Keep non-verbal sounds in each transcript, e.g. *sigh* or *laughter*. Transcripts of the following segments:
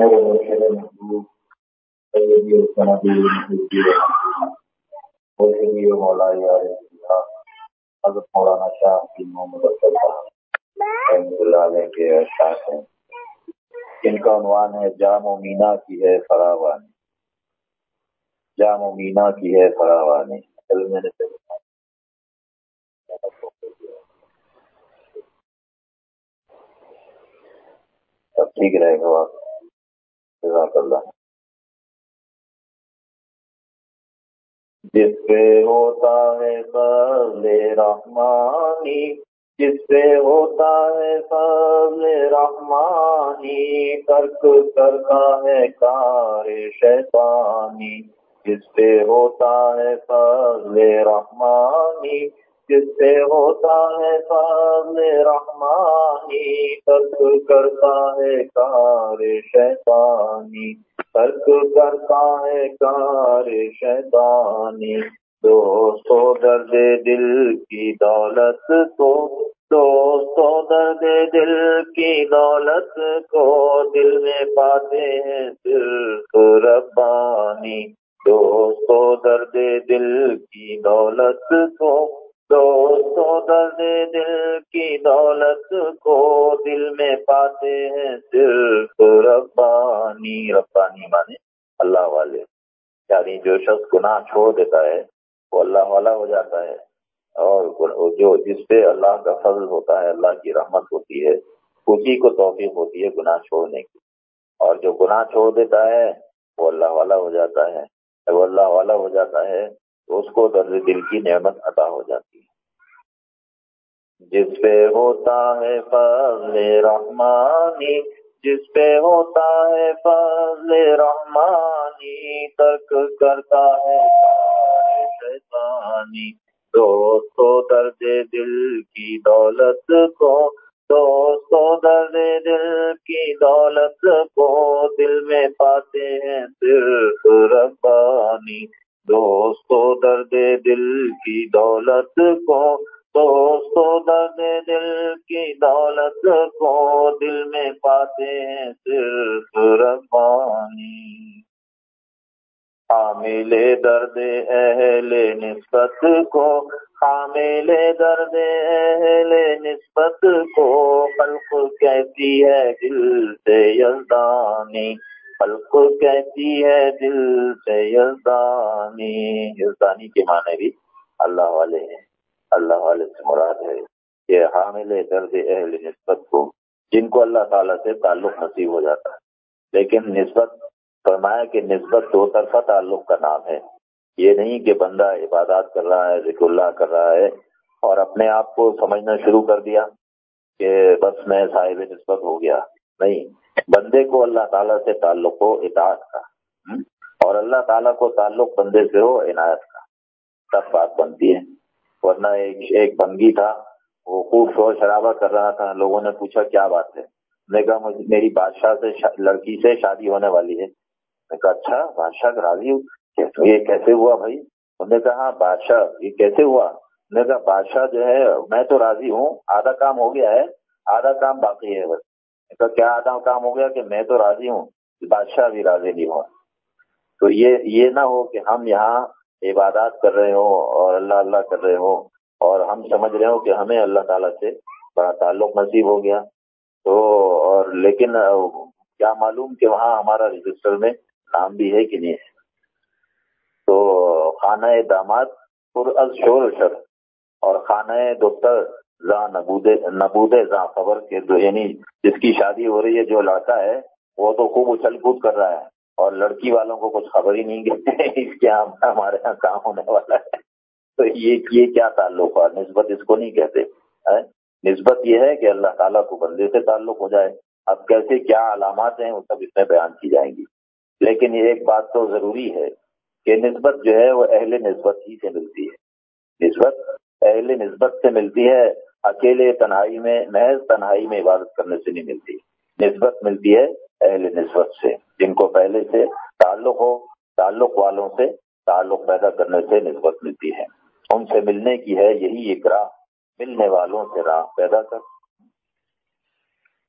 میرے اللہ حضرت مولانا شاہ کی محمد رحمۃ اللہ علیہ کے اشعار ہیں جن کا عنوان ہے جام و مینا کی ہے فراوانی جام و مینا کی ہے فراوانی میں نے سب ٹھیک رہے گا جزاک اللہ۔ جس پہ ہوتا ہے فضل رحمانی، جس پہ ہوتا ہے فضل رحمانی، ترک کرتا ہے کار شیطانی۔ جس پہ ہوتا ہے فضل رحمانی جس سے ہوتا ہے فضل رحمانی، ترک کرتا ہے کار شیطانی، ترک کرتا ہے کار شیطانی۔ دوستو درد دل کی دولت کو، دوستو درد دل کی دولت کو، دل میں پاتے ہیں صرف ربانی۔ دوستو درد دل کی دولت کو دوستو درد دل کی دولت کو دل میں پاتے ہیں صرف ربانی ربانی مانے اللہ والے۔ یعنی جو شخص گناہ چھوڑ دیتا ہے، وہ اللہ والا ہو جاتا ہے۔ اور جو جس پہ اللہ کا فضل ہوتا ہے، اللہ کی رحمت ہوتی ہے، اسی کو توفیق ہوتی ہے گناہ چھوڑنے کی۔ اور جو گناہ چھوڑ دیتا ہے، وہ اللہ والا ہو جاتا ہے۔ وہ اللہ والا ہو جاتا ہے اس کو درد دل کی نعمت عطا ہو جاتی ہے۔ جس پہ ہوتا ہے فضل رحمانی، جس پہ ہوتا ہے فضل رحمانی، ترک کرتا ہے شیطانی۔ دوستو، درد دل کی دولت کو، دوستو، درد دل کی دولت کو دل میں پاتے ہیں صرف ربانی۔ دوستو درد دل کی دولت کو، دوستو درد دل کی دولت کو، دل میں پاتے ہیں صرف ربانی۔ حامل درد اہل نسبت کو، حامل درد اہل نسبت کو۔ خلق کہتی ہے دل سے یزدانی۔ خلق کہتی ہے دل سے یزدانی یزدانی کے معنی بھی اللہ والے ہیں، اللہ والے سے مراد ہے۔ کہ حامل درد اہل نسبت کو، جن کو اللہ تعالیٰ سے تعلق نصیب ہو جاتا ہے۔ لیکن نسبت، فرمایا کہ نسبت دو طرفہ تعلق کا نام ہے۔ یہ نہیں کہ بندہ عبادات کر رہا ہے، ذکر اللہ کر رہا ہے اور اپنے آپ کو سمجھنا شروع کر دیا کہ بس میں صاحب نسبت ہو گیا۔ نہیں، بندے کو اللہ تعالیٰ سے تعلق ہو اطاعت کا اور اللہ تعالیٰ کو تعلق بندے سے ہو عنایت کا۔ سب بات بنتی ہے۔ ورنہ ایک ایک بنگی تھا، وہ خوب شور شرابہ کر رہا تھا، لوگوں نے پوچھا کیا بات ہے؟ میں کہا میری بادشاہ سے لڑکی سے شادی ہونے والی ہے۔ میں کہا اچھا بادشاہ راضی ہوں یہ کیسے ہوا بھائی؟ انہوں نے کہا ہاں، بادشاہ، یہ کیسے ہوا؟ میں کہا، بادشاہ جو ہے، میں تو راضی ہوں، آدھا کام ہو گیا ہے، آدھا کام باقی ہے بس۔ کہا، کیا آدھا کام ہو گیا کہ میں تو راضی ہوں بادشاہ بھی راضی نہیں ہوا؟ تو یہ یہ نہ ہو کہ ہم یہاں عبادات کر رہے ہوں اور اللہ اللہ کر رہے ہوں اور ہم سمجھ رہے ہوں کہ ہمیں اللہ تعالیٰ سے بڑا تعلق نصیب ہو گیا۔ تو، اور لیکن، کیا معلوم کہ وہاں ہمارا رجسٹر میں نام بھی ہے کہ نہیں ہے؟ تو خانہ داماد پر از شور شر اور خانہ دفتر زاں نبود نبود زاں خبر کے یعنی جس کی شادی ہو رہی ہے، جو لڑکا ہے، وہ تو خوب اچھل کود کر رہا ہے۔ اور لڑکی والوں کو کچھ خبر ہی نہیں کہ *laughs* اس کے ہمارے یہاں کام ہونے والا ہے۔ تو یہ یہ کیا تعلق ہے؟ نسبت اس کو نہیں کہتے۔ نسبت یہ ہے کہ اللہ تعالیٰ کو بندے سے تعلق ہو جائے۔ اب کیسے کیا علامات ہیں، وہ سب اس میں بیان کی جائیں گی۔ لیکن یہ ایک بات تو ضروری ہے کہ نسبت جو ہے، وہ اہل نسبت ہی سے ملتی ہے۔ نسبت اہل نسبت سے ملتی ہے۔ اکیلے تنہائی میں، محض تنہائی میں عبادت کرنے سے نہیں ملتی۔ نسبت ملتی ہے اہل نسبت سے، جن کو پہلے سے تعلق ہو، تعلق والوں سے تعلق پیدا کرنے سے نسبت ملتی ہے۔ ان سے ملنے کی ہے یہی ایک راہ۔ ملنے والوں سے راہ پیدا کر۔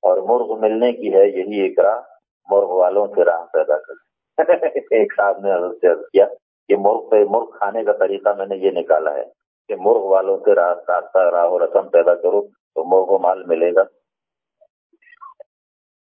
اور مرغ ملنے کی ہے یہی ایک راہ۔ مرغ والوں سے راہ پیدا کر۔ *laughs* ایک صاحب نے عرض کیا کہ مرغ پہ مرغ کھانے کا طریقہ میں نے یہ نکالا ہے۔ کہ مرغ والوں سے راستہ راہ و رسم پیدا کرو تو مرغ و مال ملے گا۔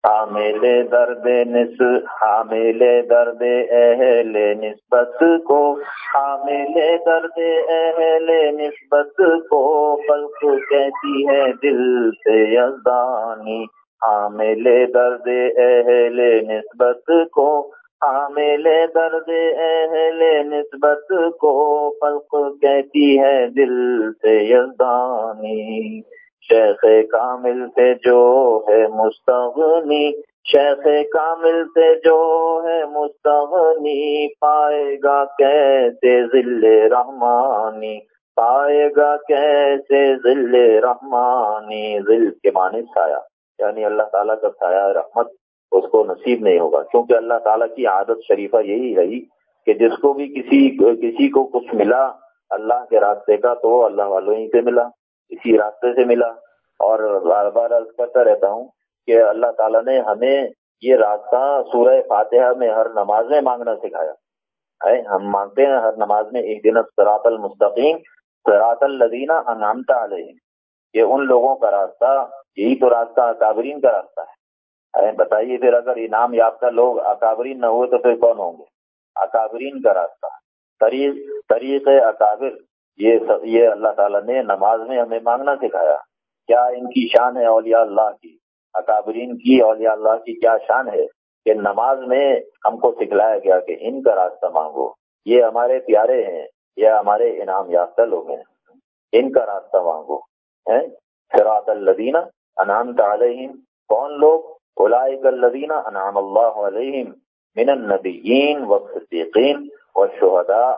حامل درد نس حامل درد اہل نسبت کو۔ حامل درد اہل نسبت کو۔ خلق کہتی ہے دل سے یزدانی۔ حامل درد اہل نسبت کو۔ حامل درد اہل نسبت کو خلق کہتی ہے دل سے یزدانی۔ شیخ کامل سے جو ہے مستغنی، شیخ کامل سے جو ہے مستغنی، پائے گا کیسے ذل رحمانی؟ پائے گا کیسے ذل رحمانی؟ ذل کے معنی سایہ یعنی اللہ تعالیٰ کا سایہ رحمت۔ اس کو نصیب نہیں ہوگا۔ کیونکہ اللہ تعالیٰ کی عادت شریفہ یہی رہی کہ جس کو بھی کسی کسی کو کچھ ملا اللہ کے راستے کا تو وہ اللہ والوں ہی سے ملا، اسی راستے سے ملا۔ اور بار بار عرض کرتا رہتا ہوں کہ اللہ تعالیٰ نے ہمیں یہ راستہ سورہ فاتحہ میں ہر نماز میں مانگنا سکھایا۔ ہے ہم مانگتے ہیں ہر نماز میں ایک دن سراط المستقیم سراط الدینہ انعامتا علیہ یہ ان لوگوں کا راستہ، یہی تو راستہ اکابرین کا راستہ ہے۔ بتائیے پھر اگر انعام یافتہ لوگ اکابرین نہ ہوئے تو پھر کون ہوں گے؟ اکابرین کا راستہ۔ طریق طریق اکابر، یہ یہ اللہ تعالیٰ نے نماز میں ہمیں مانگنا سکھایا۔ کیا ان کی شان ہے اولیاء اللہ کی؟ اکابرین کی اولیاء اللہ کی کیا شان ہے کہ نماز میں ہم کو سکھلایا گیا کہ ان کا راستہ مانگو؟ یہ ہمارے پیارے ہیں، یہ ہمارے انعام یافتہ لوگ ہیں۔ ان کا راستہ مانگو ہے فراط الدینہ انعام علیہم۔ کون لوگ؟ الدینہ انعام اللہ علیہم من النبیین و صدیقین و شہدا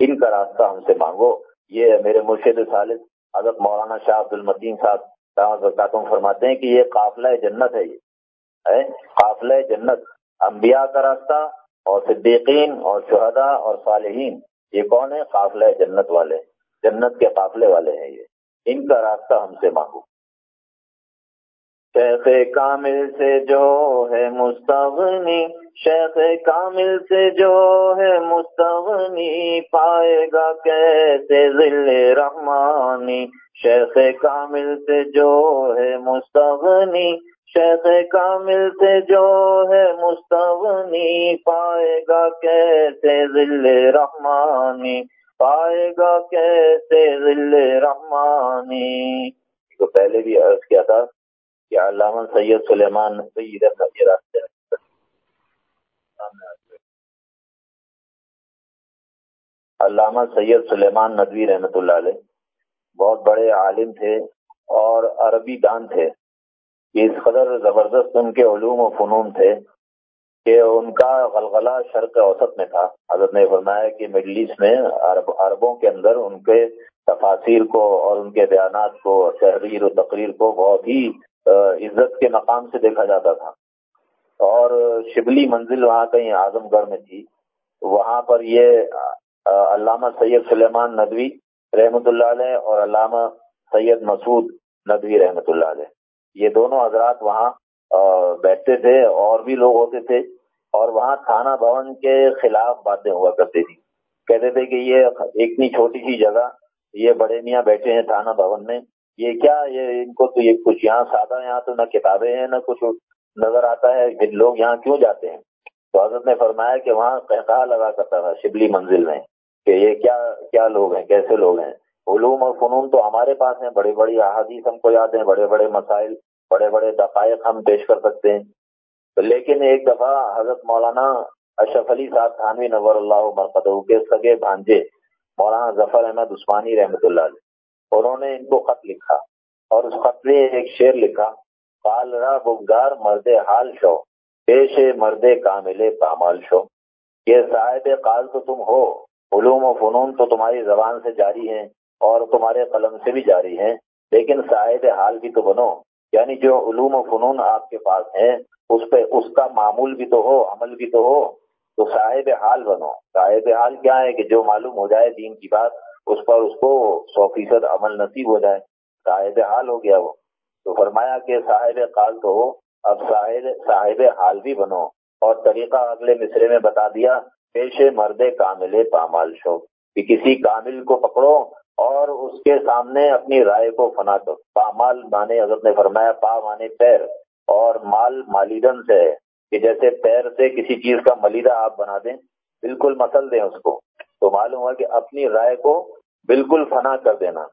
ان کا راستہ ہم سے مانگو۔ یہ میرے مرشد صالح حضرت مولانا شاہ عبد المدین صاحب فرماتے ہیں کہ یہ قافلہ جنت ہے یہ۔ قافلہ جنت۔ انبیاء کا راستہ اور صدیقین اور شہداء اور صالحین۔ یہ کون ہے؟ قافلہ جنت والے۔ جنت کے قافلے والے ہیں یہ۔ ان کا راستہ ہم سے مانگو۔ شیخ کامل سے جو ہے مستغنی، شیخ کامل سے جو ہے مستغنی، پائے گا کیسے ذل رحمانی؟ شیخ کامل سے جو ہے مستغنی، شیخ کامل سے جو ہے مستغنی، پائے گا کیسے ذل رحمانی؟ پائے گا کیسے ذل رحمانی؟ تو پہلے بھی عرض کیا تھا کہ علامہ سید سلیمان راستے علامہ سید سلیمان ندوی رحمۃ اللہ علیہ بہت بڑے عالم تھے اور عربی دان تھے۔ اس قدر زبردست ان کے علوم و فنون تھے کہ ان کا غلغلہ شرق اوسط میں تھا۔ حضرت نے فرمایا کہ مڈل ایسٹ میں عرب عربوں کے اندر ان کے تفاصیر کو اور ان کے بیانات کو تحریر و تقریر کو بہت ہی عزت کے مقام سے دیکھا جاتا تھا۔ اور شبلی منزل وہاں کہیں اعظم گڑھ میں تھی، وہاں پر یہ علامہ سید سلیمان ندوی رحمۃ اللہ علیہ اور علامہ سید مسعود ندوی رحمۃ اللہ علیہ۔ یہ دونوں حضرات وہاں بیٹھتے تھے اور بھی لوگ ہوتے تھے، اور وہاں تھانہ بھون کے خلاف باتیں ہوا کرتی تھی کہتے تھے کہ یہ اتنی چھوٹی سی جگہ، یہ بڑے میاں بیٹھے ہیں تھانہ بھون میں یہ کیا یہ ان کو تو یہ کچھ یہاں سادہ یہاں تو نہ کتابیں ہیں، نہ کچھ نظر آتا ہے لوگ یہاں کیوں جاتے ہیں۔ تو حضرت نے فرمایا کہ وہاں کہتا لگا کرتا تھا شبلی منزل میں کہ یہ کیا کیا لوگ ہیں، کیسے لوگ ہیں۔ علوم اور فنون تو ہمارے پاس ہیں بڑی بڑی احادیث ہم کو یاد ہیں، بڑے بڑے مسائل، بڑے بڑے دقائق ہم پیش کر سکتے ہیں۔ لیکن ایک دفعہ حضرت مولانا اشرف علی صاحب تھانوی نور اللہ مرکز کے سگے بھانجے، مولانا ظفر احمد عثمانی رحمۃ اللہ علیہ۔ انہوں نے ان کو خط لکھا اور اس خط میں ایک شعر لکھا پال را بگار مرد حال شو، پیش مرد کامل پامال شو۔ یہ صاحب قال تو تم ہو، علوم و فنون تو تمہاری زبان سے جاری ہیں اور تمہارے قلم سے بھی جاری ہیں، لیکن صاحب حال بھی تو بنو۔ یعنی جو علوم و فنون آپ کے پاس ہیں، اس پہ اس کا معمول بھی تو ہو، عمل بھی تو ہو، تو صاحب حال بنو۔ صاحب حال کیا ہے کہ جو معلوم ہو جائے دین کی بات اس پر اس کو سو فیصد عمل نصیب ہو جائے، صاحب حال ہو گیا وہ۔ تو فرمایا کہ صاحب قال تو ہو، اب صاحب صاحب حال بھی بنو۔ اور طریقہ اگلے مصرے میں بتا دیا، پیش مرد کامل پامال شو۔ کہ کسی کامل کو پکڑو اور اس کے سامنے اپنی رائے کو فنا کرو۔ پامال مانے حضرت نے فرمایا، پا مانے پیر۔ اور مال مالیدن سے ہے۔ کہ جیسے پیر سے کسی چیز کا ملیدہ آپ بنا دیں، بالکل مسل دیں اس کو۔ تو معلوم ہوا کہ اپنی رائے کو بالکل فنا کر دینا۔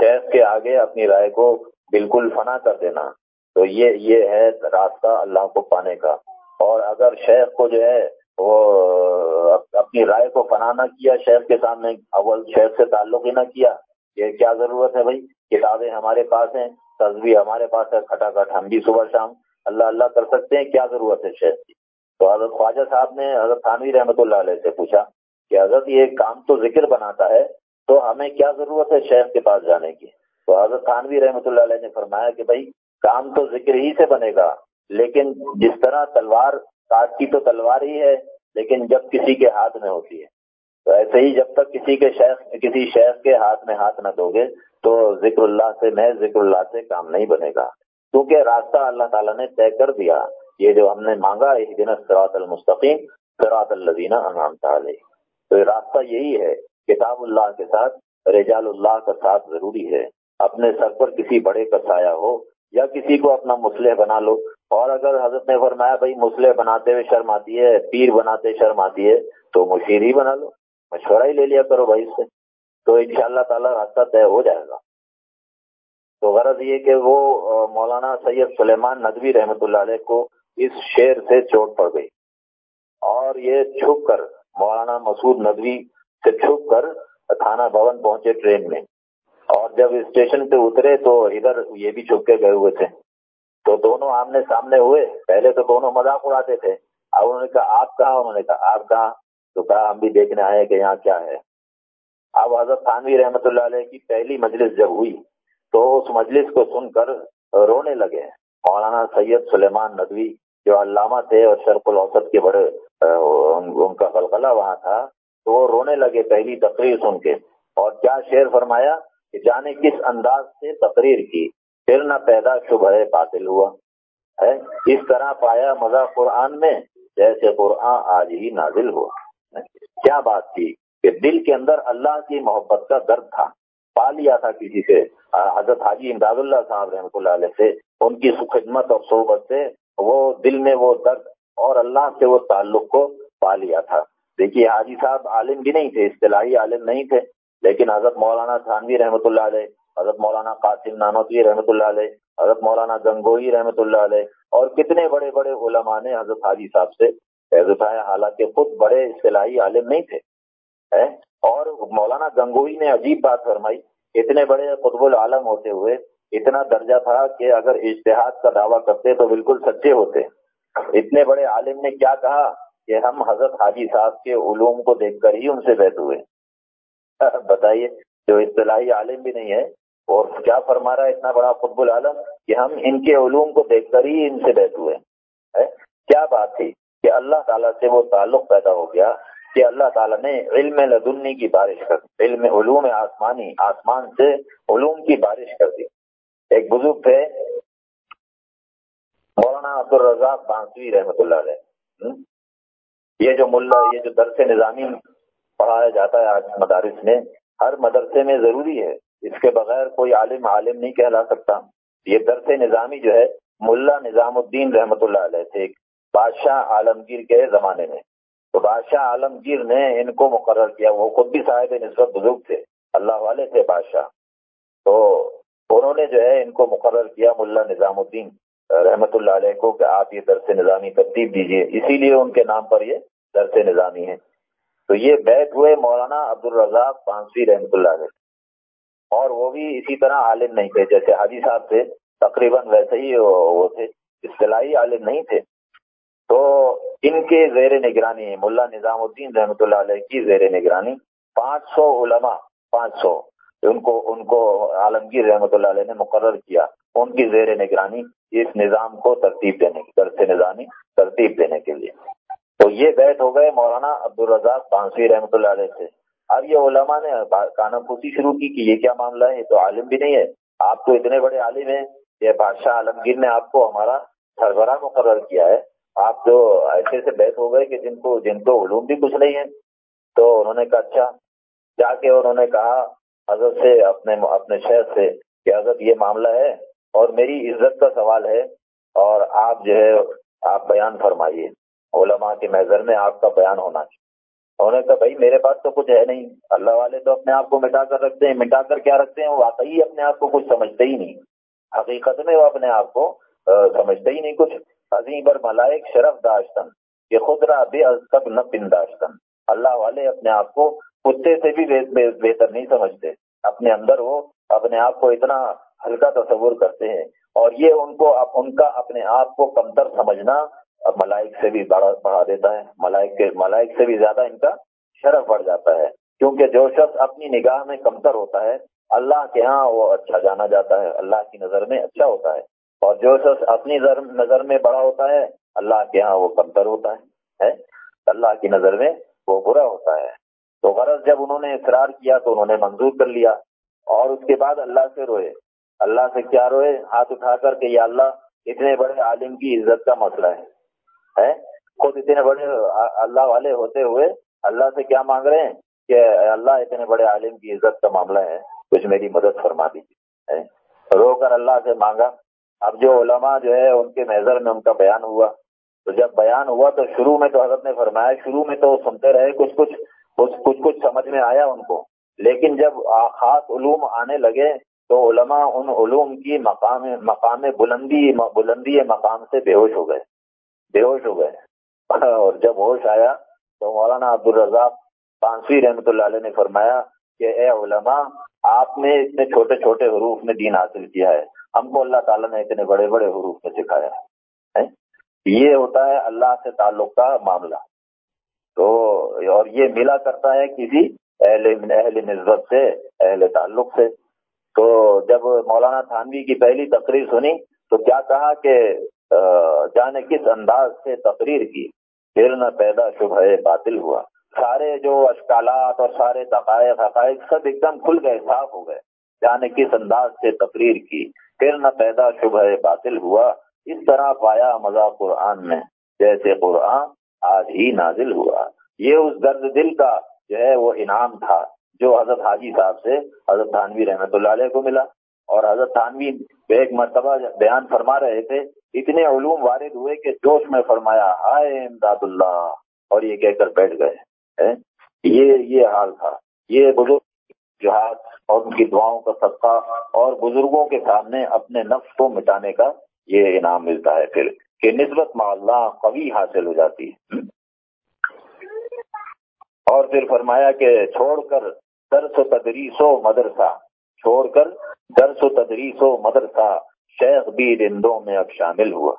شیخ کے آگے اپنی رائے کو بالکل فنا کر دینا۔ تو یہ یہ ہے راستہ اللہ کو پانے کا۔ اور اگر شیخ کو جو ہے وہ اپنی رائے کو فنا نہ کیا شیخ کے سامنے اول شیخ سے تعلق ہی نہ کیا، یہ کیا ضرورت ہے بھائی؟ کتابیں ہمارے پاس ہیں تصویر ہمارے پاس ہے، کھٹا کھٹ، ہم بھی صبح شام اللہ اللہ کر سکتے ہیں، کیا ضرورت ہے شیخ کی؟ تو حضرت خواجہ صاحب نے حضرت خانوی رحمۃ اللہ علیہ سے پوچھا کہ حضرت یہ کام تو ذکر بناتا ہے تو ہمیں کیا ضرورت ہے شیخ کے پاس جانے کی؟ تو حضرت خانوی رحمۃ اللہ علیہ نے فرمایا کہ بھائی، کام تو ذکر ہی سے بنے گا، لیکن جس طرح تلوار کاٹ کی تو تلوار ہی ہے، لیکن جب کسی کے ہاتھ میں ہوتی ہے۔ تو ایسے ہی جب تک کسی کے شیخ، کسی شیخ کے ہاتھ میں ہاتھ نہ دو گے، تو ذکر اللہ سے میں ذکر اللہ سے کام نہیں بنے گا۔ کیونکہ راستہ اللہ تعالیٰ نے طے کر دیا، یہ جو ہم نے مانگا ایک دن سراط المستقیم سراط الدینہ انعام تعالی تو یہ راستہ یہی ہے کتاب اللہ کے ساتھ، رجال اللہ کا ساتھ ضروری ہے۔ اپنے سر پر کسی بڑے کا سایہ ہو یا کسی کو اپنا مسلح بنا لو۔ اور اگر حضرت نے فرمایا، بھائی مسلح بناتے ہوئے شرم آتی ہے، پیر بناتے شرم آتی ہے، تو مشیر ہی بنا لو۔ مشورہ ہی لے لیا کرو بھائی سے۔ تو ان شاء اللہ تعالیٰ راستہ طے ہو جائے گا۔ تو غرض یہ کہ وہ مولانا سید سلیمان ندوی رحمۃ اللہ علیہ کو اس شعر سے چوٹ پڑ گئی۔ اور یہ چھپ کر مولانا مسعود ندوی سے چھپ کر تھانہ بھون پہنچے ٹرین میں۔ اور جب اسٹیشن پہ اترے تو ادھر یہ بھی چھپ کے گئے ہوئے تھے۔ تو دونوں آمنے سامنے ہوئے۔ پہلے تو دونوں مذاق اڑاتے تھے۔ اب انہوں نے کہا، آپ کہاں؟ انہوں نے کہا، آپ کہاں؟ تو کہا، ہم بھی دیکھنے آئے کہ یہاں کیا ہے۔ اب حضرت خانوی رحمت اللہ علیہ کی پہلی مجلس جب ہوئی، تو اس مجلس کو سن کر رونے لگے۔ مولانا سید سلیمان ندوی جو علامہ تھے اور شرف الاوسط کے بڑے ان کا غلغلہ وہاں تھا تو وہ رونے لگے پہلی تقریر سن کے اور کیا شعر فرمایا کہ جانے کس انداز سے تقریر کی، پھر نہ پیدا شبہ باطل ہوا۔ ہے، اس طرح پایا مزہ قرآن میں، جیسے قرآن آج ہی نازل ہوا۔ کیا بات تھی کہ دل کے اندر اللہ کی محبت کا درد تھا۔ پا لیا تھا کسی سے۔ حضرت حاجی امداد اللہ صاحب رحمۃ اللہ علیہ سے، ان کی خدمت اور صحبت سے، وہ دل میں وہ درد اور اللہ سے وہ تعلق کو پا لیا تھا۔ دیکھیے، حاجی صاحب عالم بھی نہیں تھے، اصطلاحی عالم نہیں تھے، لیکن حضرت مولانا تھانوی رحمۃ اللہ علیہ، حضرت مولانا قاسم نانوی رحمۃ اللہ علیہ، حضرت مولانا گنگوئی رحمۃ اللہ علیہ، اور کتنے بڑے بڑے علماء نے حضرت حاجی صاحب سے فیض اٹھایا، حالانکہ خود بڑے اصطلاحی عالم نہیں تھے اور مولانا گنگوئی نے عجیب بات فرمائی، اتنے بڑے قطب العالم ہوتے ہوئے اتنا درجہ تھا کہ اگر اشتہاد کا دعویٰ کرتے تو بالکل سچے ہوتے۔ اتنے بڑے عالم نے کیا کہا؟ کہ ہم حضرت حاجی صاحب کے علوم کو دیکھ کر ہی ان سے بیت ہوئے۔ *laughs* بتائیے، جو اصطلاحی عالم بھی نہیں ہے، اور کیا فرما رہا ہے اتنا بڑا قطب العالم کہ ہم ان کے علوم کو دیکھ کر ہی ان سے بیت ہوئے۔ کیا بات تھی کہ اللہ تعالیٰ سے وہ تعلق پیدا ہو گیا کہ اللہ تعالیٰ نے علم لدنی کی بارش کر دی، علم علوم آسمانی، آسمان سے علوم کی بارش کر دی۔ ایک بزرگ تھے، مولانا عبد الرزاق بانسوی رحمۃ اللہ علیہ۔ یہ جو ملا، یہ جو درس نظامی پڑھایا جاتا ہے آج مدارس میں، ہر مدرسے میں ضروری ہے۔ اس کے بغیر کوئی عالم عالم نہیں کہلا سکتا۔ یہ درس نظامی جو ہے، ملا نظام الدین رحمت اللہ علیہ تھے بادشاہ عالمگیر کے زمانے میں۔ تو بادشاہ عالمگیر نے ان کو مقرر کیا۔ وہ خود بھی صاحب نسبت بزرگ تھے۔ اللہ والے تھے بادشاہ۔ تو انہوں نے جو ہے، ان کو مقرر کیا، ملا نظام الدین۔ رحمت اللہ علیہ کو کہ آپ یہ درس نظامی ترتیب دیجیے اسی لیے ان کے نام پر یہ درس نظامی ہے تو یہ بیت ہوئے مولانا عبد الرزاق پانسوی رحمت اللہ علیہ۔ اور وہ بھی اسی طرح عالم نہیں تھے، جیسے حاجی صاحب تھے، تقریباً ویسے ہی وہ تھے، اصطلاحی عالم نہیں تھے۔ تو ان کے زیر نگرانی ملا نظام الدین رحمۃ اللہ علیہ کی زیر نگرانی۔ پانچ سو علماء، پانچ سو، ان کو ان کو عالمگیر رحمۃ اللہ علیہ نے مقرر کیا۔ ان کی زیر نگرانی اس نظام کو ترتیب دینے کی درس نظامی ترتیب دینے کے لیے۔ تو یہ بیت ہو گئے مولانا عبد الرزاق بانسی رحمۃ اللہ علیہ سے۔ اب یہ علماء نے کانا پوسی شروع کی کہ یہ کیا معاملہ ہے؟ یہ تو عالم بھی نہیں ہے۔ آپ تو اتنے بڑے عالم ہیں یہ بادشاہ عالمگیر نے آپ کو ہمارا سربراہ مقرر کیا ہے۔ آپ جو ایسے سے بیت ہو گئے کہ جن کو جن کو علوم بھی کچھ نہیں ہے تو انہوں نے کہا اچھا جا کے انہوں نے کہا حضرت سے، اپنے اپنے شہر سے کہ حضرت یہ معاملہ ہے۔ اور میری عزت کا سوال ہے اور آپ جو ہے آپ بیان فرمائیے۔ علماء کے محضر میں آپ کا بیان ہونا چاہیے۔ انہوں نے کہا، بھائی، میرے پاس تو کچھ ہے نہیں۔ اللہ والے تو اپنے آپ کو مٹا کر رکھتے ہیں۔ مٹا کر کیا رکھتے ہیں؟ واقعی اپنے آپ کو کچھ سمجھتے ہی نہیں۔ حقیقت میں وہ اپنے آپ کو سمجھتے ہی نہیں۔ کچھ عظیم بر ملائک شرف داشتن یہ خود را بے تک نہ پنداشتن اللہ والے اپنے آپ کو کتے سے بھی بہتر نہیں سمجھتے۔ اپنے اندر وہ اپنے آپ کو اتنا ہلکا تصور کرتے ہیں اور یہ ان کو ان کا اپنے آپ کو کمتر سمجھنا ملائک سے بھی بڑھا دیتا ہے۔ ملائک کے ملائک سے بھی زیادہ ان کا شرف بڑھ جاتا ہے۔ کیونکہ جو شخص اپنی نگاہ میں کمتر ہوتا ہے، اللہ کے ہاں وہ اچھا جانا جاتا ہے، اللہ کی نظر میں اچھا ہوتا ہے۔ اور جو شخص اپنی نظر میں بڑا ہوتا ہے، اللہ کے ہاں وہ کمتر ہوتا ہے اللہ کی نظر میں وہ برا ہوتا ہے۔ تو غرض جب انہوں نے اصرار کیا تو انہوں نے منظور کر لیا اور اس کے بعد اللہ سے روئے۔ اللہ سے کیا روئے؟ ہاتھ اٹھا کر کہ یا اللہ، اتنے بڑے عالم کی عزت کا مسئلہ ہے۔ خود اتنے بڑے اللہ والے ہوتے ہوئے اللہ سے کیا مانگ رہے ہیں؟ کہ اللہ اتنے بڑے عالم کی عزت کا معاملہ ہے، کچھ میری مدد فرما دیجیے رو کر اللہ سے مانگا۔ اب جو علماء جو ہے، ان کے محضر میں ان کا بیان ہوا۔ تو جب بیان ہوا تو شروع میں تو حضرت نے فرمایا، شروع میں تو سنتے رہے، کچھ کچھ کچھ کچھ سمجھ میں آیا ان کو۔ لیکن جب خاص علوم آنے لگے تو علماء ان علوم کی مقام مقام بلندی بلندی مقام سے بے ہوش ہو گئے۔ بے ہوش ہو گئے۔ اور جب ہوش آیا تو مولانا عبد الرزاق پانسوی رحمۃ اللہ علیہ نے فرمایا کہ اے علماء، آپ نے اتنے چھوٹے چھوٹے حروف میں دین حاصل کیا ہے۔ ہم کو اللہ تعالیٰ نے اتنے بڑے بڑے حروف میں سکھایا ہے۔ یہ ہوتا ہے اللہ سے تعلق کا معاملہ۔ تو اور یہ ملا کرتا ہے کسی اہل اہل نسبت سے، اہل تعلق سے۔ تو جب مولانا تھانوی کی پہلی تقریر سنی تو کیا کہا کہ جانے کس انداز سے تقریر کی؟ پھر نہ پیدا شبہ باطل ہوا۔ سارے جو اشکالات اور سارے دقائق، حقائق سب ایک دم کھل گئے، صاف ہو گئے۔ جانے کس انداز سے تقریر کی؟ پھر نہ پیدا شبہ باطل ہوا۔ اس طرح پایا مزہ قرآن میں، جیسے قرآن آج ہی نازل ہوا۔ یہ اس درد دل کا جو ہے وہ انعام تھا۔ جو حضرت حاجی صاحب سے حضرت تھانوی رحمت اللہ علیہ کو ملا اور حضرت تھانوی ایک مرتبہ بیان فرما رہے تھے، اتنے علوم وارد ہوئے کہ جوش میں فرمایا، ہائے امداد اللہ اور یہ کہہ کر بیٹھ گئے یہ یہ حال تھا۔ یہ بزرگ جہاد اور ان کی دعاؤں کا صدقہ اور بزرگوں کے سامنے اپنے نفس کو مٹانے کا یہ انعام ملتا ہے پھر کہ نسبت اللہ قوی حاصل ہو جاتی ہے۔ اور پھر فرمایا کہ چھوڑ کر درس و تدریس و مدرسہ، چھوڑ کر درس و تدریس و مدرسہ شیخ بھی رندوں میں اب شامل ہوا۔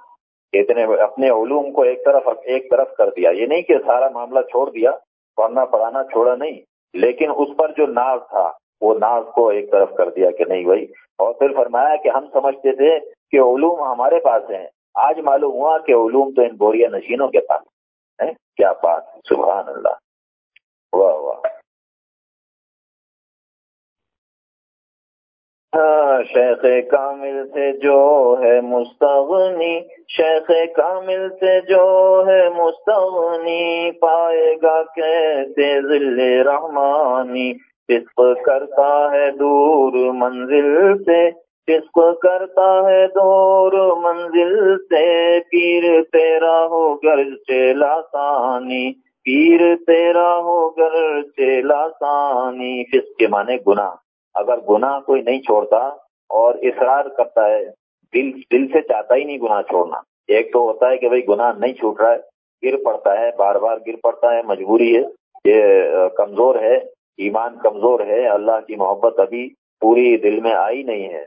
اتنے اپنے علوم کو ایک طرف ایک طرف کر دیا۔ یہ نہیں کہ سارا معاملہ چھوڑ دیا پڑھنا پڑھانا چھوڑا نہیں، لیکن اس پر جو ناز تھا، وہ ناز کو ایک طرف کر دیا کہ نہیں بھائی۔ اور پھر فرمایا کہ ہم سمجھتے تھے کہ علوم ہمارے پاس ہیں۔ آج معلوم ہوا کہ علوم تو ان بوریا نشینوں کے پاس ہے کیا بات سبحان اللہ۔ واہ واہ۔ شیخ کامل سے جو ہے مستغنی، شیخ کامل سے جو ہے مستغنی، پائے گا کیسے ذل رحمانی؟ فسق کرتا ہے دور منزل سے فسق کرتا ہے دور منزل سے، پیر تیرا ہو گر چیلا ثانی پیر تیرا ہو گر چیلا ثانی فسق کے معنی گناہ۔ اگر گناہ کوئی نہیں چھوڑتا اور اصرار کرتا ہے، دل دل سے چاہتا ہی نہیں گناہ چھوڑنا۔ ایک تو ہوتا ہے کہ بھائی گناہ نہیں چھوٹ رہا ہے، گر پڑتا ہے، بار بار گر پڑتا ہے، مجبوری ہے۔ یہ کمزور ہے، ایمان کمزور ہے۔ اللہ کی محبت ابھی پوری دل میں آئی نہیں ہے۔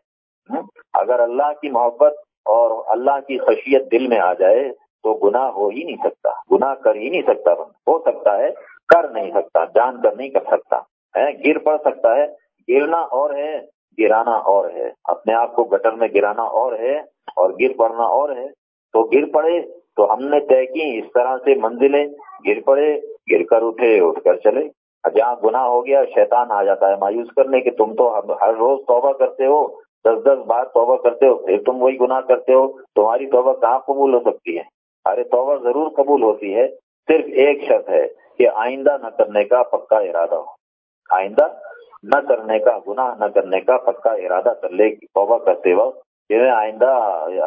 اگر اللہ کی محبت اور اللہ کی خشیت دل میں آ جائے تو گناہ ہو ہی نہیں سکتا۔ گناہ کر ہی نہیں سکتا ہو سکتا ہے، کر نہیں سکتا، جان کر نہیں کر سکتا۔ ہاں، گر پڑ سکتا ہے گرنا اور ہے، گرانا اور ہے۔ اپنے آپ کو گٹر میں گرانا اور ہے اور گر پڑنا اور ہے۔ تو گر پڑے تو ہم نے طے کی، اس طرح سے منزلیں۔ گر پڑے، گر کر اٹھے، اٹھ کر چلے۔ جہاں گناہ ہو گیا، شیطان آ جاتا ہے مایوس کرنے کہ تم تو ہر روز توبہ کرتے ہو، دس دس بار توبہ کرتے ہو، پھر تم وہی گناہ کرتے ہو۔ تمہاری توبہ کہاں قبول ہو سکتی ہے؟ ارے توبہ ضرور قبول ہوتی ہے۔ صرف ایک شرط ہے کہ آئندہ نہ کرنے کا پکا ارادہ ہو۔ آئندہ نہ کرنے کا، گناہ نہ کرنے کا پکا ارادہ کر لے، توبہ کرتے وقت کہ میں آئندہ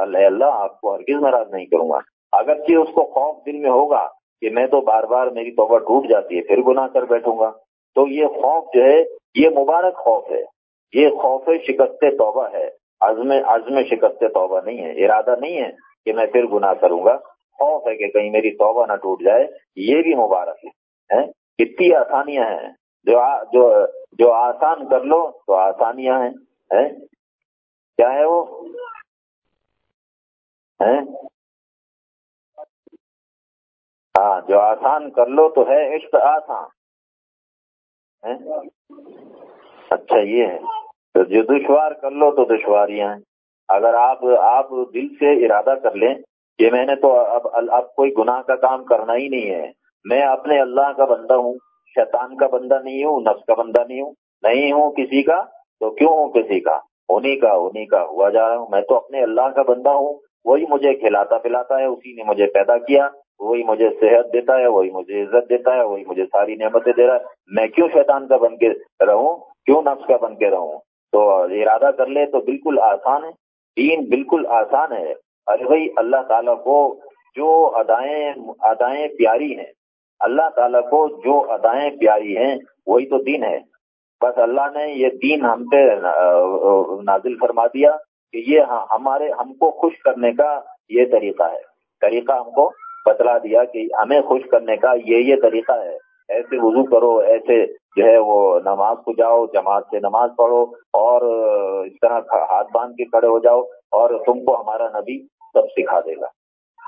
اللہ آپ کو ہرگز ناراض نہیں کروں گا۔ اگرچہ اس کو خوف دل میں ہوگا کہ میں تو بار بار میری توبہ ٹوٹ جاتی ہے، پھر گناہ کر بیٹھوں گا۔ تو یہ خوف جو ہے، یہ مبارک خوف ہے۔ یہ خوف شکست توبہ ہے۔ عزم عزم شکست توبہ نہیں ہے۔ ارادہ نہیں ہے کہ میں پھر گناہ کروں گا۔ خوف ہے کہ کہیں میری توبہ نہ ٹوٹ جائے۔ یہ بھی مبارک ہے۔ کتنی آسانیاں ہیں۔ جو جو جو آسان کر لو تو آسانیاں ہیں کیا ہے وہ؟ ہاں جو آسان کر لو تو ہے عشق آسان اچھا یہ ہے۔ تو جو دشوار کر لو تو دشواریاں ہیں۔ اگر آپ آپ دل سے ارادہ کر لیں کہ میں نے تو اب اب کوئی گناہ کا کام کرنا ہی نہیں ہے۔ میں اپنے اللہ کا بندہ ہوں۔ شیطان کا بندہ نہیں ہوں، نفس کا بندہ نہیں ہوں نہیں ہوں کسی کا، تو کیوں ہوں کسی کا؟ انہیں کا انہیں کا ہوا جا رہا ہوں۔ میں تو اپنے اللہ کا بندہ ہوں، وہی مجھے کھلاتا پلاتا ہے، اسی نے مجھے پیدا کیا، وہی مجھے صحت دیتا ہے، وہی مجھے عزت دیتا ہے، وہی مجھے ساری نعمتیں دے رہا ہے۔ میں کیوں شیطان کا بن کے رہوں؟ کیوں نفس کا بن کے رہوں؟ تو ارادہ کر لے تو بالکل آسان ہے، دین بالکل آسان ہے۔ ارے بھائی، اللہ تعالیٰ کو جو ادائیں ادائیں پیاری ہیں اللہ تعالیٰ کو جو ادائیں پیاری ہیں، وہی تو دین ہے۔ بس اللہ نے یہ دین ہم پہ نازل فرما دیا کہ یہ ہاں، ہمارے، ہم کو خوش کرنے کا یہ طریقہ ہے۔ طریقہ ہم کو بتلا دیا کہ ہمیں خوش کرنے کا یہ یہ طریقہ ہے۔ ایسے وضو کرو، ایسے جو ہے وہ نماز کو جاؤ، جماعت سے نماز پڑھو اور اس طرح ہاتھ باندھ کے کھڑے ہو جاؤ اور تم کو ہمارا نبی سب سکھا دے گا۔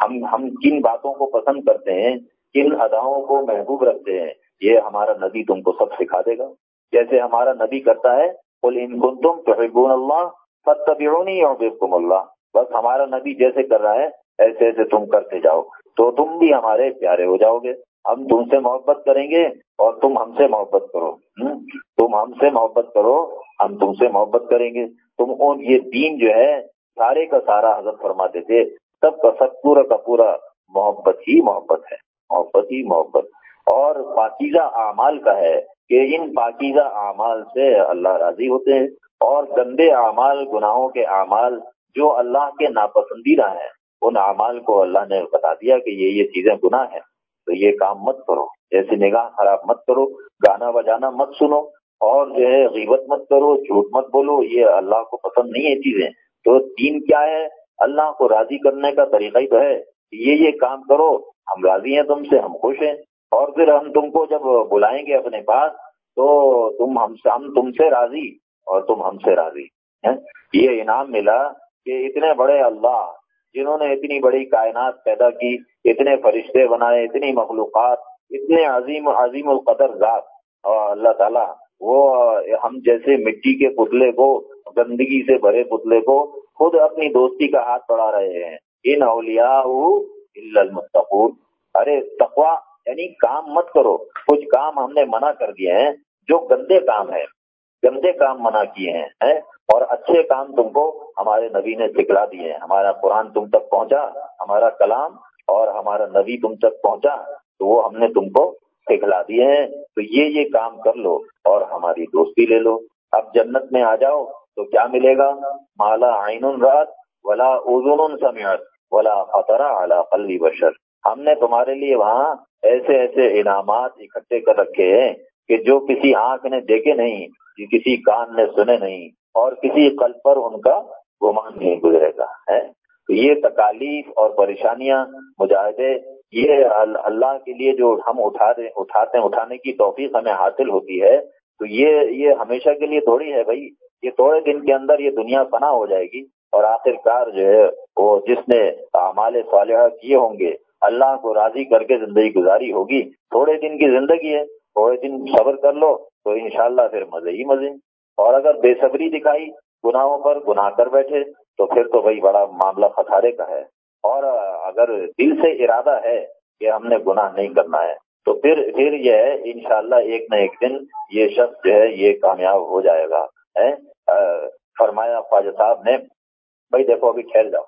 ہم ہم کن باتوں کو پسند کرتے ہیں کن اداؤں کو محبوب رکھتے ہیں، یہ ہمارا نبی تم کو سب سکھا دے گا۔ جیسے ہمارا نبی کرتا ہے بول ان کن تم تو اللہ فتبعونی یعبدکم اللہ۔ بس ہمارا نبی جیسے کر رہا ہے، ایسے ایسے تم کرتے جاؤ۔ تو تم بھی ہمارے پیارے ہو جاؤ گے۔ ہم تم سے محبت کریں گے اور تم ہم سے محبت کرو۔ تم ہم سے محبت کرو، ہم تم سے محبت کریں گے۔ تم یہ دین جو ہے، سارے کا سارا حضرت فرماتے تھے، سب کا سب پورا کا پورا محبت ہی محبت ہے۔ محبت ہی محبت۔ اور پاکیزہ اعمال کا ہے کہ ان پاکیزہ اعمال سے اللہ راضی ہوتے ہیں اور گندے اعمال، گناہوں کے اعمال جو اللہ کے ناپسندیدہ ہیں، ان اعمال کو اللہ نے بتا دیا کہ یہ یہ چیزیں گناہ ہیں۔ تو یہ کام مت کرو۔ ایسی نگاہ خراب مت کرو، گانا بجانا مت سنو اور جو ہے غیبت مت کرو، جھوٹ مت بولو۔ یہ اللہ کو پسند نہیں ہے چیزیں۔ تو دین کیا ہے؟ اللہ کو راضی کرنے کا طریقہ ہی تو ہے۔ یہ یہ کام کرو، ہم راضی ہیں تم سے، ہم خوش ہیں۔ اور پھر ہم تم کو جب بلائیں گے اپنے پاس، تو تم ہم سے، ہم تم سے راضی اور تم ہم سے راضی یہ انعام ملا کہ اتنے بڑے اللہ، جنہوں نے اتنی بڑی کائنات پیدا کی، اتنے فرشتے بنائے، اتنی مخلوقات، اتنے عظیم عظیم القدر ذات۔ اور اللہ تعالیٰ، وہ ہم جیسے مٹی کے پتلے کو، گندگی سے بھرے پتلے کو، خود اپنی دوستی کا ہاتھ بڑھا رہے ہیں۔ ان اولیاء المتقون۔ ارے تقوا یعنی کام مت کرو۔ کچھ کام ہم نے منع کر دیے ہیں جو گندے کام ہے گندے کام منع کیے ہیں اور اچھے کام تم کو ہمارے نبی نے سکھلا دیے ہیں۔ ہمارا قرآن تم تک پہنچا، ہمارا کلام اور ہمارا نبی تم تک پہنچا، تو وہ ہم نے تم کو سکھلا دیے ہیں۔ تو یہ یہ کام کر لو اور ہماری دوستی لے لو۔ اب جنت میں آ جاؤ تو کیا ملے گا؟ مالا آئین رات ولا اوزون سمیت ولا خطرہ اعلیٰ قلبی بشر۔ ہم نے تمہارے لیے وہاں ایسے ایسے انعامات اکٹھے کر رکھے ہیں کہ جو کسی آنکھ نے دیکھے نہیں کسی کان نے سنے نہیں، اور کسی قلب پر ان کا گمان نہیں گزرے گا، ہے؟ تو یہ تکالیف اور پریشانیاں، مجاہدے، یہ اللہ کے لیے جو ہم اٹھا دیں اٹھاتے ہیں، اٹھانے کی توفیق ہمیں حاصل ہوتی ہے، تو یہ یہ ہمیشہ کے لیے تھوڑی ہے بھائی، یہ تھوڑے دن کے اندر یہ دنیا فنا ہو جائے گی۔ اور آخر کار جو ہے وہ جس نے اعمال صالحہ کیے ہوں گے، اللہ کو راضی کر کے زندگی گزاری ہوگی۔ تھوڑے دن کی زندگی ہے، تھوڑے دن صبر کر لو تو انشاءاللہ پھر مزے ہی مزے۔ اور اگر بے صبری دکھائی گناہوں پر گناہ کر بیٹھے تو پھر تو بھائی بڑا معاملہ خسارے کا ہے۔ اور اگر دل سے ارادہ ہے کہ ہم نے گناہ نہیں کرنا ہے تو پھر پھر یہ ہے، انشاءاللہ ایک نہ ایک دن یہ شخص جو ہے یہ کامیاب ہو جائے گا۔ فرمایا خواجہ صاحب نے بھائی دیکھو، ابھی ٹھہر جاؤ۔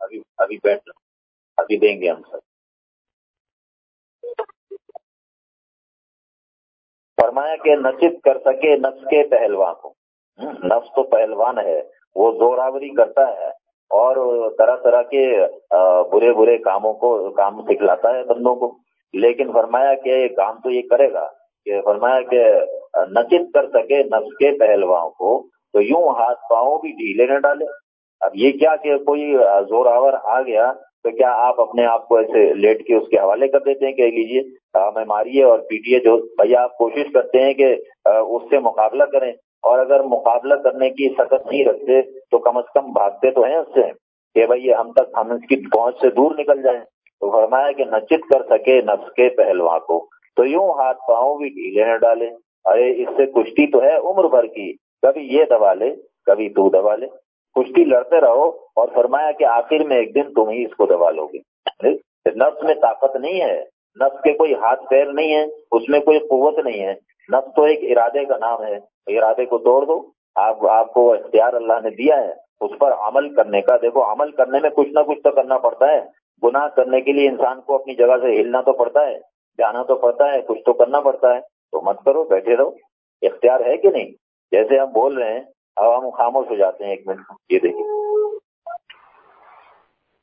ابھی ابھی بیٹھ جاؤ۔ ابھی دیں گے ہم سب۔ فرمایا کہ نچت کر سکے نفس کے پہلوان کو۔ نفس تو پہلوان ہے۔ وہ زوراوری کرتا ہے اور طرح طرح کے برے برے کاموں کو، کام سکھلاتا ہے بندوں کو۔ لیکن فرمایا کہ کام تو یہ کرے گا کہ فرمایا کہ نچت کر سکے نفس کے پہلوان کو تو یوں ہاتھ پاؤں بھی ڈھیلے نہ ڈالے۔ اب یہ کیا کہ کوئی زور آور آ گیا تو کیا آپ اپنے آپ کو ایسے لیٹ کے اس کے حوالے کر دیتے ہیں کہ لیجیے ہمیں ماریے اور پیٹیے جو بھیا آپ کوشش کرتے ہیں کہ اس سے مقابلہ کریں اور اگر مقابلہ کرنے کی سخت نہیں رکھتے تو کم از کم بھاگتے تو ہیں اس سے کہ بھائی ہم تک، ہم اس کی پہنچ سے دور نکل جائیں۔ تو فرمایا کہ نچت کر سکے نفس کے پہلوان کو۔ تو یوں ہاتھ پاؤں بھی ڈھیلے نہ ڈالے۔ ارے، اس سے کشتی تو ہے عمر بھر کی۔ کبھی یہ دبا لے، کبھی تو دبا لے۔ کشتی لڑتے رہو اور فرمایا کہ آخر میں ایک دن تم ہی اس کو دبا لو گے۔ نفس میں طاقت نہیں ہے، نفس کے کوئی ہاتھ پیر نہیں ہے اس میں کوئی قوت نہیں ہے۔ نفس تو ایک ارادے کا نام ہے، ارادے کو توڑ دو۔ آپ آپ کو اختیار اللہ نے دیا ہے۔ اس پر عمل کرنے کا، دیکھو عمل کرنے میں کچھ نہ کچھ تو کرنا پڑتا ہے۔ گناہ کرنے کے لیے انسان کو اپنی جگہ سے ہلنا تو پڑتا ہے، جانا تو پڑتا ہے، کچھ تو کرنا پڑتا ہے۔ تو مت کرو، بیٹھے رہو۔ اختیار ہے کہ نہیں؟ جیسے ہم بول رہے ہیں اب ہم خاموش ہو جاتے ہیں ایک منٹ یہ دیکھیے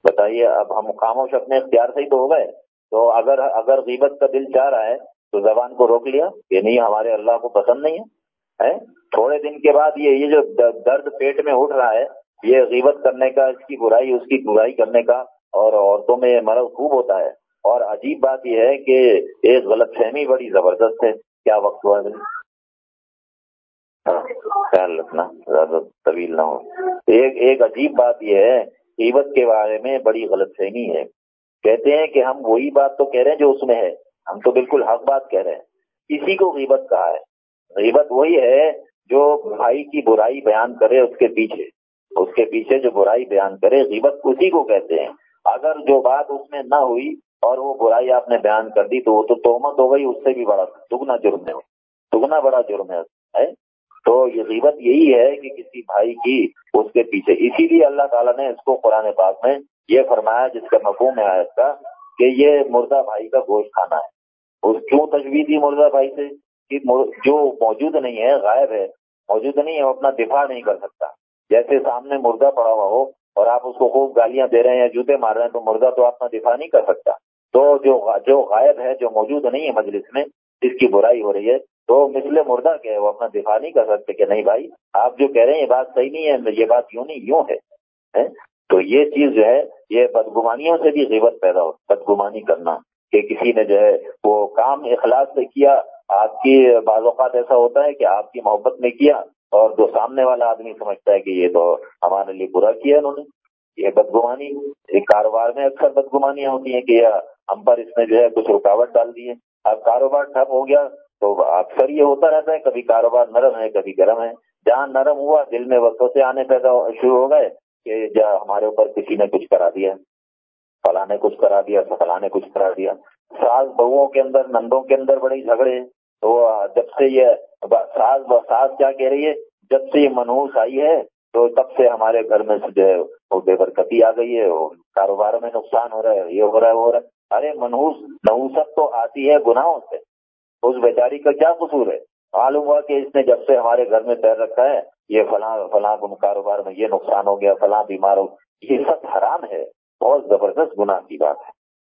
بتائیے، اب ہم خاموش اپنے اختیار سے ہی تو ہو گئے۔ تو اگر اگر غیبت کا دل چاہ رہا ہے، تو زبان کو روک لیا۔ کہ نہیں، ہمارے اللہ کو پسند نہیں ہے۔ تھوڑے دن کے بعد یہ یہ جو درد پیٹ میں اٹھ رہا ہے، یہ غیبت کرنے کا، اس کی برائی، اس کی برائی کرنے کا اور عورتوں میں مرض خوب ہوتا ہے۔ اور عجیب بات یہ ہے کہ ایک غلط فہمی بڑی زبردست ہے۔ کیا وقت ہوا ہاں، خیال رکھنا، زیادہ طویل نہ ہو۔ ایک ایک عجیب بات یہ ہے قیمت کے بارے میں بڑی غلط فہمی ہے۔ کہتے ہیں کہ ہم وہی بات تو کہہ رہے ہیں جو اس میں ہے۔ ہم تو بالکل حق بات کہہ رہے ہیں۔ اسی کو غیبت کہا ہے۔ غیبت وہی ہے جو بھائی کی برائی بیان کرے اس کے پیچھے۔ اس کے پیچھے جو برائی بیان کرے، غیبت اسی کو کہتے ہیں۔ اگر جو بات اس میں نہ ہوئی اور وہ برائی آپ نے بیان کر دی تو وہ تو تومت ہو گئی، اس سے بھی بڑا دگنا جرم ہے۔ دگنا بڑا جرم ہے۔ تو یہ غیبت یہی ہے کہ کسی بھائی کی اس کے پیچھے، اسی لیے اللہ تعالیٰ نے اس کو قرآن پاک میں یہ فرمایا، جس کا مفہوم ہے آیت کا، کہ یہ مردہ بھائی کا گوشت کھانا ہے۔ اس کیوں تجویز دی مردہ بھائی سے؟ کہ جو موجود نہیں ہے، غائب ہے، موجود نہیں ہے، وہ اپنا دفاع نہیں کر سکتا۔ جیسے سامنے مردہ پڑا ہوا ہو اور آپ اس کو خوب گالیاں دے رہے ہیں یا جوتے مار رہے ہیں، تو مردہ تو اپنا دفاع نہیں کر سکتا۔ تو جو جو غائب ہے، جو موجود نہیں ہے مجلس میں جس کی برائی ہو رہی ہے۔ تو مثل مردہ کے وہ اپنا دفاع نہیں کر سکتے کہ نہیں بھائی، آپ جو کہہ رہے ہیں یہ بات صحیح نہیں ہے، یہ بات یوں نہیں، یوں ہے تو یہ چیز جو ہے، یہ بدگمانیوں سے بھی غیبت پیدا ہو بدگمانی کرنا کہ کسی نے جو ہے وہ کام اخلاص سے کیا، آپ کی بعض اوقات ایسا ہوتا ہے کہ آپ کی محبت میں کیا اور جو سامنے والا آدمی سمجھتا ہے کہ یہ تو ہمارے لیے برا کیا انہوں نے۔ یہ بدگمانی کاروبار میں اکثر بدگمانیاں ہوتی ہیں کہ ہم پر اس نے جو ہے کچھ رکاوٹ ڈال دی ہے۔ اب کاروبار ٹھپ ہو گیا تو اکثر یہ ہوتا رہتا ہے، کبھی کاروبار نرم ہے، کبھی گرم ہے۔ جہاں نرم ہوا، دل میں وقتوں سے آنے پیدا شروع ہو گئے کہ جا ہمارے اوپر کسی نے کچھ کرا دیا۔ فلاں نے کچھ کرا دیا فلاں نے کچھ کرا دیا۔ ساس بہوؤں کے اندر، نندوں کے اندر بڑے جھگڑے۔ تو جب سے یہ ساس ساس کیا کہہ رہی ہے، جب سے یہ منہوس آئی ہے، تو تب سے ہمارے گھر میں جو ہے، وہ بے برکتی آ گئی ہے کاروبار میں نقصان ہو رہا ہے، یہ ہو رہا ہے، وہ ہو رہا ہے۔ ارے منہوس نحوست تو آتی ہے گناہوں سے۔ اس بیچاری کا کیا قصور ہے؟ معلوم ہوا کہ اس نے جب سے ہمارے گھر میں پیر رکھا ہے، یہ فلاں فلاں کاروبار میں یہ نقصان ہو گیا، فلاں بیمار ہو، یہ سب حرام ہے، بہت زبردست گناہ کی بات ہے۔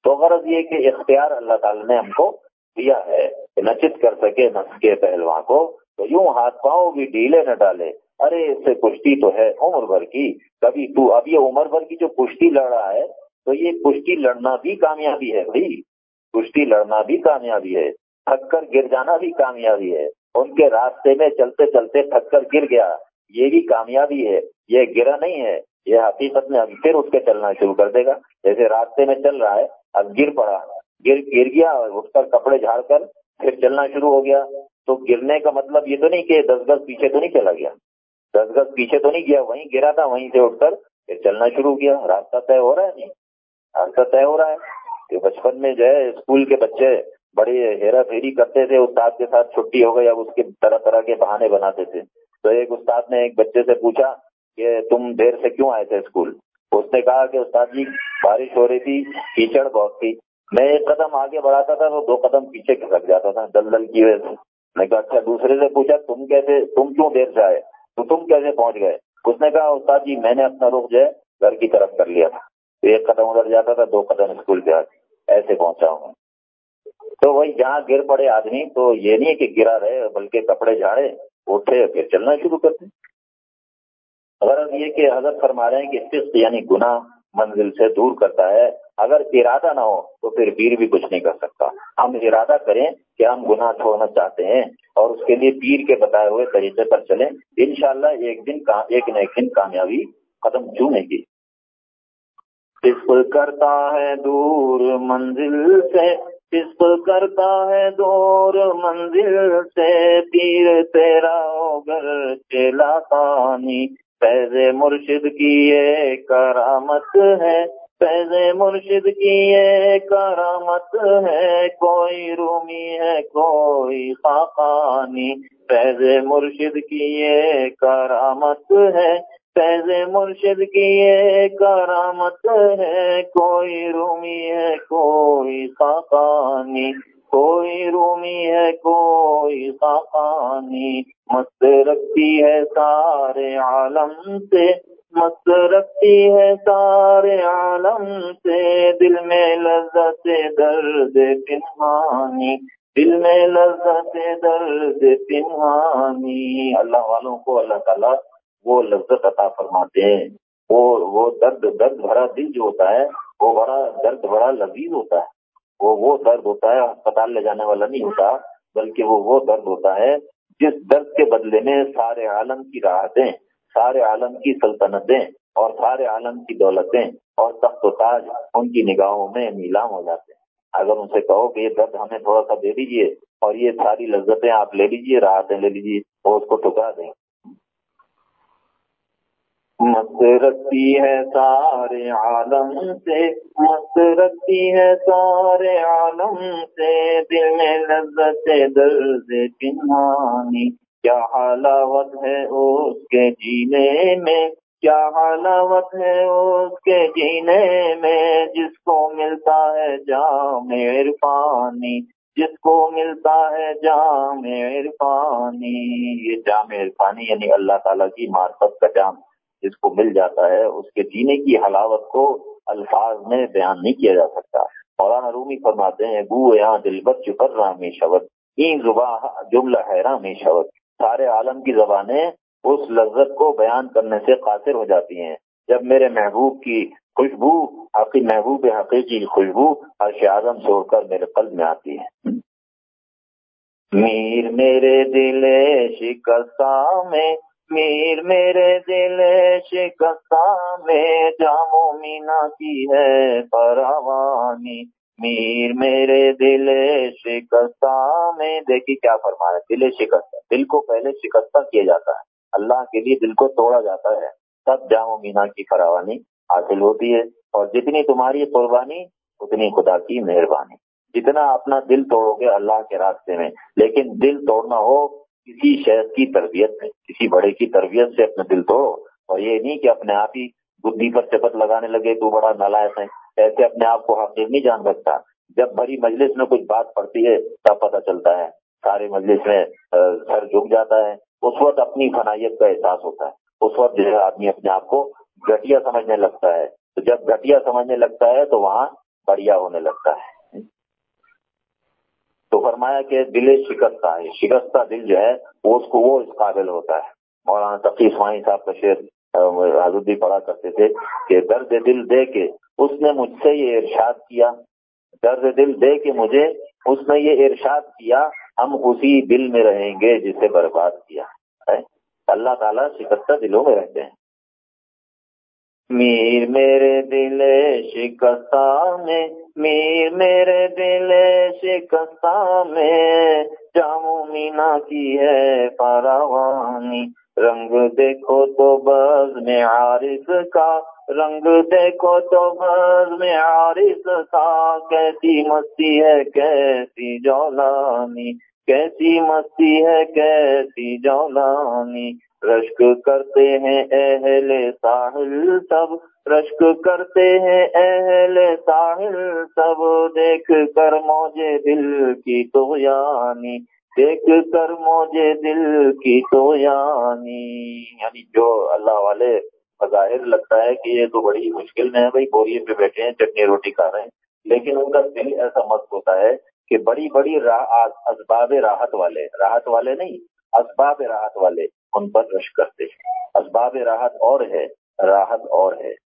تو غرض یہ کہ اختیار اللہ تعالی نے ہم کو دیا ہے کہ نچت کر سکے نس کے پہلوان کو، تو یوں ہاتھ پاؤں بھی ڈھیلے نہ ڈالے۔ ارے، اس سے کشتی تو ہے عمر بھر کی۔ کبھی تو اب یہ عمر بھر کی جو کشتی لڑ رہا ہے، تو یہ کشتی لڑنا بھی کامیابی ہے بھائی۔ کشتی لڑنا بھی کامیابی ہے۔ تھک کر گر جانا بھی کامیابی ہے۔ ان کے راستے میں چلتے چلتے تھک کر گر گیا۔ یہ بھی کامیابی ہے۔ یہ گرا نہیں ہے۔ یہ حقیقت میں اب پھر اس کے چلنا شروع کر دے گا۔ جیسے راستے میں چل رہا ہے، اب گر پڑا۔ گر گر گیا اٹھ کر کپڑے جھاڑ کر پھر چلنا شروع ہو گیا۔ تو گرنے کا مطلب یہ تو نہیں کہ دس گز پیچھے تو نہیں چلا گیا۔ دس گز پیچھے تو نہیں گیا، وہیں گرا تھا، وہیں سے اٹھ کر پھر چلنا شروع کیا۔ راستہ طے ہو رہا ہے نہیں؟ راستہ طے ہو رہا ہے۔ کہ بچپن میں جو ہے، اسکول کے بچے بڑی ہیرا پھیری کرتے تھے، استاد کے ساتھ چھٹی ہو گئی، اب اس کے طرح طرح کے بہانے بناتے تھے۔ تو ایک استاد نے ایک بچے سے پوچھا کہ تم دیر سے کیوں آئے تھے اسکول؟ اس نے کہا کہ استاد جی بارش ہو رہی تھی، کیچڑ بہت تھی۔ میں ایک قدم آگے بڑھاتا تھا، تو دو قدم پیچھے کھسک جاتا تھا دل دل کی وجہ سے۔ میں کہا اچھا دوسرے سے پوچھا، تم کیسے، تم کیوں دیر سے آئے؟ تو تم کیسے پہنچ گئے؟ اس نے کہا، استاد جی میں نے اپنا رخ جو ہے گھر کی طرف کر لیا تھا۔ ایک قدم ادھر جاتا تھا، دو قدم اسکول پہ آتے ایسے پہنچا ہوں تو وہی جہاں گر پڑے آدمی، تو یہ نہیں کہ گرا رہے، بلکہ کپڑے جھاڑے، اٹھے، پھر چلنا شروع کرتے غرض یہ کہ حضرت فرما رہے ہیں کہ فسق یعنی گناہ منزل سے دور کرتا ہے، اگر ارادہ نہ ہو، تو پھر پیر بھی کچھ نہیں کر سکتا۔ ہم ارادہ کریں کہ ہم گناہ چھوڑنا چاہتے ہیں اور اس کے لیے پیر کے بتائے ہوئے طریقے پر چلیں۔ انشاءاللہ ایک دن ایک نہ ایک دن کامیابی قدم چومے گی کرتا ہے دور منزل سے۔ کرتا ہے دور منزل سے، پیر تیرا گھر چلا پانی فیض مرشد کی یہ کرامت ہے، فیض مرشد کی یہ کرامت ہے۔ کوئی رومی ہے، کوئی خاقانی۔ فیض مرشد کی یہ کرامت ہے فیض مرشد کی یہ کرامت ہے، کوئی رومی ہے، کوئی خاقانی، کوئی رومی ہے، کوئی خاقانی۔ مست رکھتی ہے سارے عالم سے، مست رکھتی ہے سارے عالم سے۔ دل میں لذت درد پنہانی، دل میں لذت درد پنہانی۔ اللہ والوں کو اللہ تعالیٰ وہ لذت عطا فرماتے ہیں۔ وہ وہ درد درد بھرا دل جو ہوتا ہے، وہ بڑا درد بڑا لذیذ ہوتا ہے۔ وہ وہ درد ہوتا ہے اسپتال لے جانے والا نہیں ہوتا، بلکہ وہ وہ درد ہوتا ہے۔ جس درد کے بدلے میں سارے عالم کی راحتیں، سارے عالم کی سلطنتیں اور سارے عالم کی دولتیں اور تخت و تاج ان کی نگاہوں میں نیلام ہو جاتے ہیں۔ اگر ان سے کہو کہ یہ درد ہمیں تھوڑا سا دے دیجیے اور یہ ساری لذتیں آپ لے لیجیے راحتیں لے لیجیے وہ اس کو ٹکا دیں۔ مست رکھتی ہے سارے عالم سے، مست رکھتی ہے سارے عالم سے۔ دل میں لذت درد پنہانی۔ کیا حلاوت ہے اس کے جینے میں؟ کیا حلاوت ہے اس کے جینے میں؟ جس کو ملتا ہے جام عرفانی، جس کو ملتا ہے جام عرفانی۔ یہ جام عرفانی یعنی اللہ تعالیٰ کی معرفت کا جام۔ جس کو مل جاتا ہے، اس کے جینے کی حلاوت کو الفاظ میں بیان نہیں کیا جا سکتا۔ مولانا رومی فرماتے ہیں گو یہاں دل بت رہا میں شبت این زباں جملہ حیران میں شبت سارے عالم کی زبانیں اس لذت کو بیان کرنے سے قاصر ہو جاتی ہیں۔ جب میرے محبوب کی خوشبو، حقی، محبوب حقیقی خوشبو عرش اعظم سے کر میرے قلب میں آتی ہے۔ میر میرے دل شکستہ میں میر میرے دل شکستہ میں جامو مینا کی ہے پروانی۔ میر میرے دل شکستہ میں۔ دیکھی کیا فرما ہے، دل شکستہ۔ دل کو پہلے شکستہ کیا جاتا ہے۔ اللہ کے لیے دل کو توڑا جاتا ہے۔ تب جامو مینا کی فراوانی حاصل ہوتی ہے۔ اور جتنی تمہاری قربانی، اتنی خدا کی مہربانی۔ جتنا اپنا دل توڑو گے اللہ کے راستے میں، لیکن دل توڑنا ہو کسی شہد کی تربیت میں، کسی بڑے کی تربیت سے اپنا دل توڑو اور یہ نہیں کہ اپنے آپ ہی بدھی پر چپت لگانے لگے، تو بڑا نالائق ہے ایسے اپنے آپ کو حقیق نہیں جان سکتا۔ جب بڑی مجلس میں کچھ بات پڑتی ہے، تب پتہ چلتا ہے۔ سارے مجلس میں سر جھک جاتا ہے۔ اس وقت اپنی فنائیت کا احساس ہوتا ہے۔ اس وقت جو ہے، آدمی اپنے آپ کو گٹیا سمجھنے لگتا ہے۔ تو جب گٹیا سمجھنے لگتا ہے، تو وہاں بڑھیا ہونے لگتا ہے۔ تو فرمایا کہ دل شکستہ ہے، شکستہ دل جو ہے، وہ اس کو، وہ اس قابل ہوتا ہے۔ مولانا تقی اسماعی صاحب کا شعر حضرت پڑھا کرتے تھے کہ درد دل دے کے اس نے مجھ سے یہ ارشاد کیا۔ درد دل دے کے مجھے اس نے یہ ارشاد کیا، ہم اسی دل میں رہیں گے جسے برباد کیا۔ اللہ تعالیٰ شکستہ دلوں میں رہتے ہیں۔ میر میرے دل شکستہ میں میر میرے دل شکستہ میں جامو مینا کی ہے فراوانی۔ رنگ دیکھو تو بز میں عارف کا، رنگ دیکھو تو بز میں عارف کا۔ کیسی مستی ہے، کیسی جولانی۔ کیسی مستی ہے، کیسی جولانی۔ رشک کرتے ہیں اہل ساحل سب، رشک کرتے ہیں اہل ساحل سب۔ دیکھ کر موجے دل کی تو یعنی دیکھ کر موجے دل کی تو یعنی یعنی جو اللہ والے بظاہر لگتا ہے کہ یہ تو بڑی مشکل میں ہے بھائی بوریے پہ بیٹھے ہیں، چٹنی روٹی کھا رہے ہیں، لیکن ان کا دل ایسا مست ہوتا ہے کہ بڑی بڑی اسباب راحت والے راحت والے نہیں، اسباب راحت والے ان پر رش کرتے ہیں۔ اسباب راحت اور ہے، راحت اور ہے۔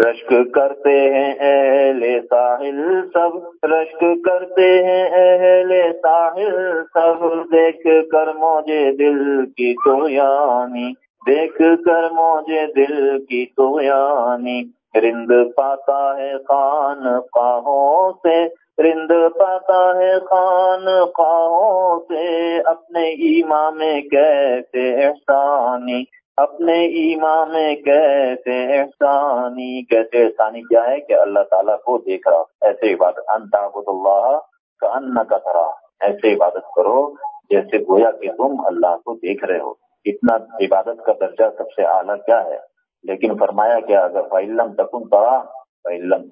رشک کرتے ہیں اہل ساحل سب، رشک کرتے ہیں اہل ساحل سب۔ دیکھ کر موجے دل کی تو یعنی دیکھ کر موجے دل کی تو یعنی رند پاتا ہے خان خواہوں سے، رند پاتا ہے خان خواہوں سے، اپنے ایمان میں کیسے احسانی، اپنے ایمان میں کیسے احسانی کیسے احسانی کیا ہے کہ اللہ تعالیٰ کو دیکھ رہا، ایسے عبادت انتابت اللہ کا ان کا طرح ایسے عبادت کرو جیسے گویا کہ تم اللہ کو دیکھ رہے ہو۔ اتنا عبادت کا درجہ سب سے اعلیٰ کیا ہے؟ لیکن فرمایا کیا اگر فعلم تکن پڑا فعلم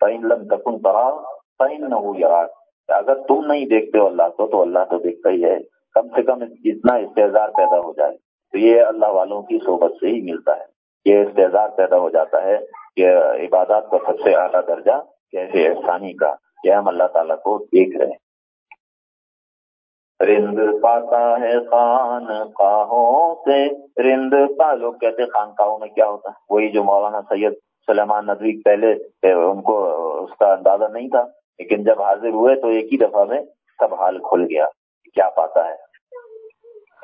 فعلم تکن پڑا فعن نہ ہو یار اگر تم نہیں دیکھتے ہو اللہ کو تو اللہ تو دیکھتا ہی ہے۔ کم سے کم اتنا استحزار پیدا ہو جائے۔ تو یہ اللہ والوں کی صحبت سے ہی ملتا ہے۔ یہ استحزار پیدا ہو جاتا ہے کہ عبادات کا سب سے اعلیٰ درجہ کیسے احسانی کا۔ کہ ہم اللہ تعالیٰ کو دیکھ رہے ہیں۔ رند پاتا ہے خان کاہوں سے۔ رند پا لوگ کہتے خان کاہوں میں کیا ہوتا ہے؟ وہی جو مولانا سید سلیمان ندوی پہلے ان کو اس کا اندازہ نہیں تھا، لیکن جب حاضر ہوئے تو ایک ہی دفعہ میں سب حال کھل گیا کیا پاتا ہے۔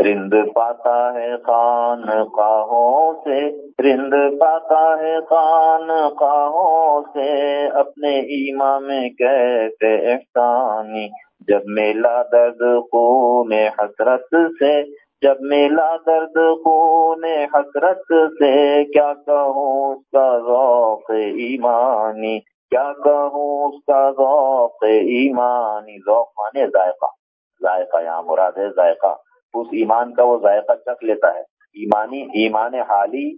رند پاتا ہے خان کاہوں سے۔ رند پاتا ہے خان کاہوں سے۔ اپنے ایمان میں کیسے احسانی۔ جب میلا درد خون حسرت سے، جب میلا درد خون حسرت سے، کیا کہوں اس کا ذوق ایمانی؟ کیا کہوں اس کا ذوق ایمانی؟ ذوق مانے ذائقہ۔ ذائقہ یہاں مراد ہے ذائقہ۔ اس ایمان کا وہ ذائقہ چکھ لیتا ہے۔ ایمانی، ایمان حالی